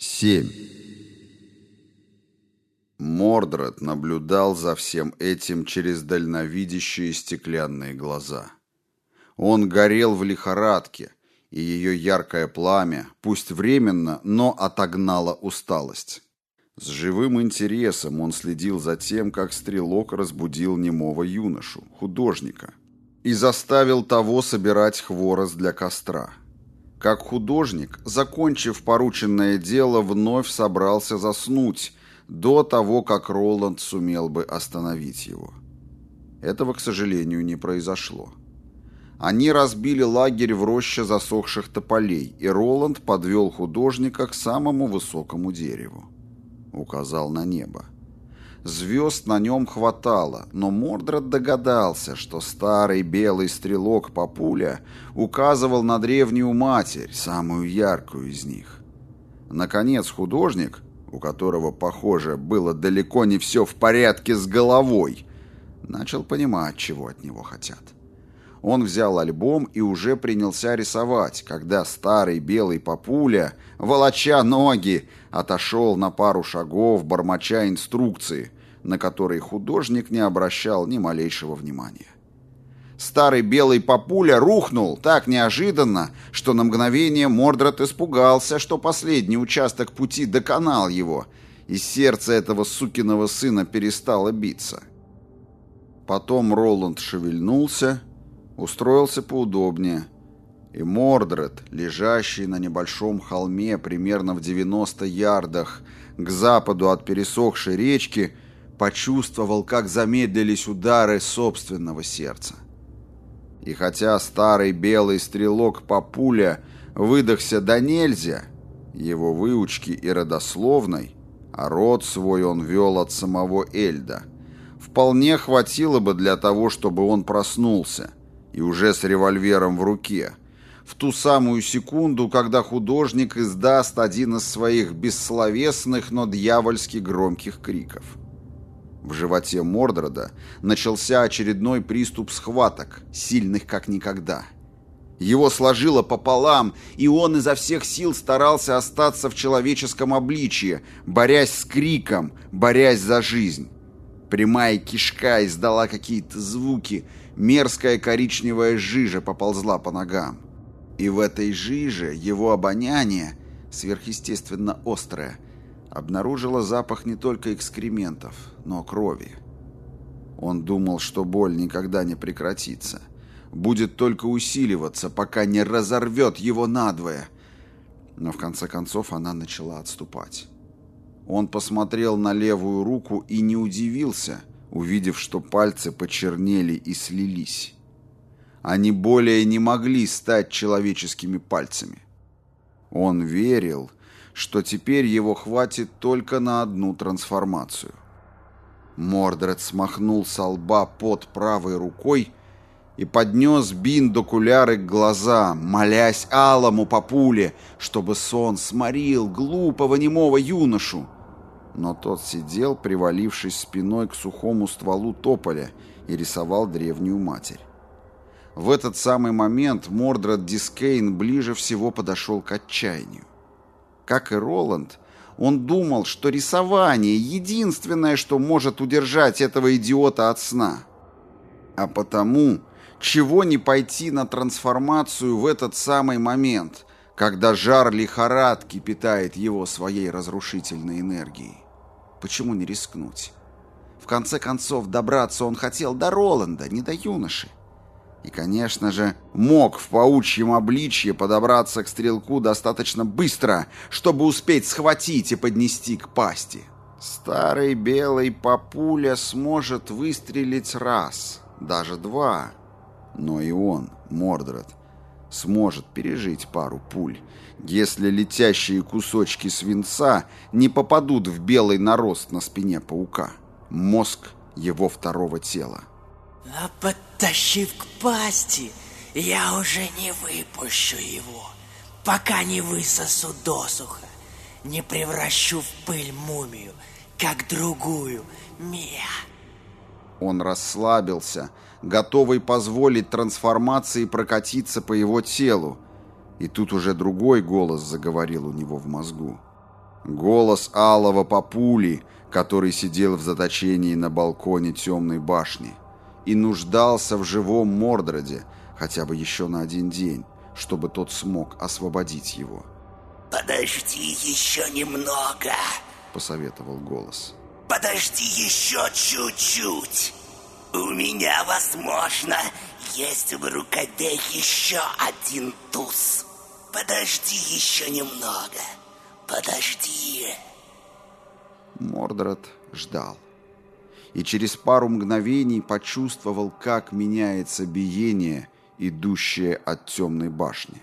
7. Мордред наблюдал за всем этим через дальновидящие стеклянные глаза. Он горел в лихорадке, и ее яркое пламя, пусть временно, но отогнало усталость. С живым интересом он следил за тем, как стрелок разбудил немого юношу, художника, и заставил того собирать хворост для костра. Как художник, закончив порученное дело, вновь собрался заснуть до того, как Роланд сумел бы остановить его. Этого, к сожалению, не произошло. Они разбили лагерь в роще засохших тополей, и Роланд подвел художника к самому высокому дереву. Указал на небо. Звезд на нем хватало, но Мордред догадался, что старый белый стрелок Папуля указывал на древнюю матерь, самую яркую из них. Наконец художник, у которого, похоже, было далеко не все в порядке с головой, начал понимать, чего от него хотят. Он взял альбом и уже принялся рисовать, когда старый белый папуля, волоча ноги, отошел на пару шагов, бормоча инструкции, на которые художник не обращал ни малейшего внимания. Старый белый папуля рухнул так неожиданно, что на мгновение Мордред испугался, что последний участок пути доконал его, и сердце этого сукиного сына перестало биться. Потом Роланд шевельнулся, устроился поудобнее, и Мордред, лежащий на небольшом холме примерно в 90 ярдах к западу от пересохшей речки, почувствовал, как замедлились удары собственного сердца. И хотя старый белый стрелок Папуля выдохся до нельзя, его выучки и родословной, а род свой он вел от самого Эльда, вполне хватило бы для того, чтобы он проснулся, и уже с револьвером в руке, в ту самую секунду, когда художник издаст один из своих бессловесных, но дьявольски громких криков. В животе Мордрода начался очередной приступ схваток, сильных как никогда. Его сложило пополам, и он изо всех сил старался остаться в человеческом обличье, борясь с криком, борясь за жизнь. Прямая кишка издала какие-то звуки, мерзкая коричневая жижа поползла по ногам. И в этой жиже его обоняние, сверхъестественно острое, обнаружила запах не только экскрементов, но крови. Он думал, что боль никогда не прекратится, будет только усиливаться, пока не разорвет его надвое. Но в конце концов она начала отступать. Он посмотрел на левую руку и не удивился, увидев, что пальцы почернели и слились. Они более не могли стать человеческими пальцами. Он верил, что теперь его хватит только на одну трансформацию. Мордред смахнул со лба под правой рукой и поднес биндокуляры к глазам, молясь алому папуле, чтобы сон сморил глупого немого юношу. Но тот сидел, привалившись спиной к сухому стволу тополя, и рисовал древнюю матерь. В этот самый момент Мордред Дискейн ближе всего подошел к отчаянию. Как и Роланд, он думал, что рисование — единственное, что может удержать этого идиота от сна. А потому, чего не пойти на трансформацию в этот самый момент, когда жар лихорадки питает его своей разрушительной энергией? Почему не рискнуть? В конце концов, добраться он хотел до Роланда, не до юноши. И, конечно же, мог в паучьем обличье подобраться к стрелку достаточно быстро, чтобы успеть схватить и поднести к пасти. Старый белый папуля сможет выстрелить раз, даже два. Но и он, Мордред, сможет пережить пару пуль, если летящие кусочки свинца не попадут в белый нарост на спине паука, мозг его второго тела. А подтащив к пасти, я уже не выпущу его, пока не высосу досуха, не превращу в пыль мумию, как другую Мия. Он расслабился, готовый позволить трансформации прокатиться по его телу, и тут уже другой голос заговорил у него в мозгу. Голос алого папули, который сидел в заточении на балконе темной башни и нуждался в живом Мордреде хотя бы еще на один день, чтобы тот смог освободить его. «Подожди еще немного», — посоветовал голос. «Подожди еще чуть-чуть. У меня, возможно, есть в рукаве еще один туз. Подожди еще немного. Подожди». Мордред ждал. И через пару мгновений почувствовал, как меняется биение, идущее от темной башни.